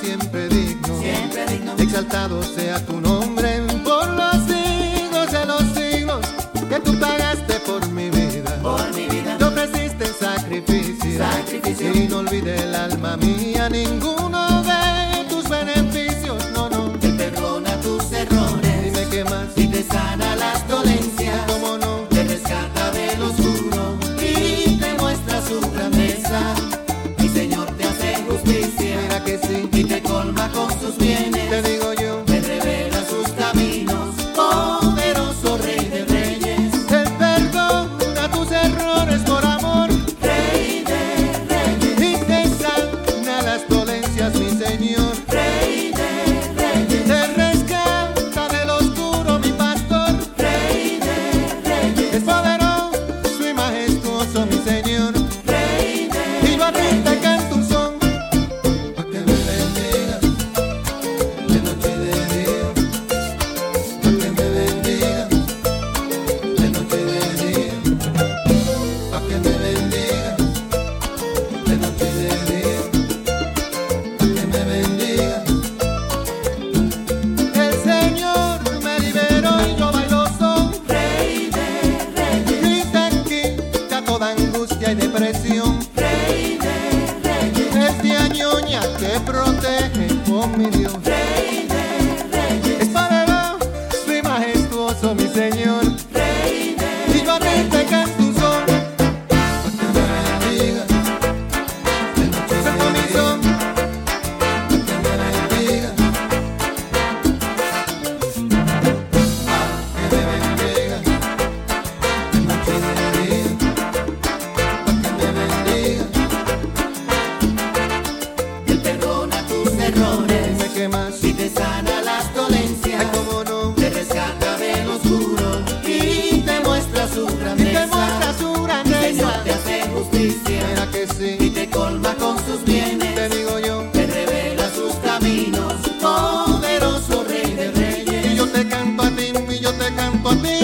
siempre digno. siempre digno. Exaltado sea tu nombre por los siglos de los siglos que tú pagaste por mi vida. Por mi vida, Te ofreciste en sacrificio, Sacrificio. y no olvide el alma mía ninguno de tus beneficios. No, no, Él perdona tus errores dime qué más. Depresión. Errores y te sana las dolencias. Ay, cómo no. Te rescata del oscuro y te muestra su Y grandeza. te muestra su Señor grandeza. te hace justicia Mira que y sí. te colma con sus bienes. Te digo yo. Te revela sus caminos, poderoso Rey de Reyes. Y yo te canto a ti, y yo te canto a ti.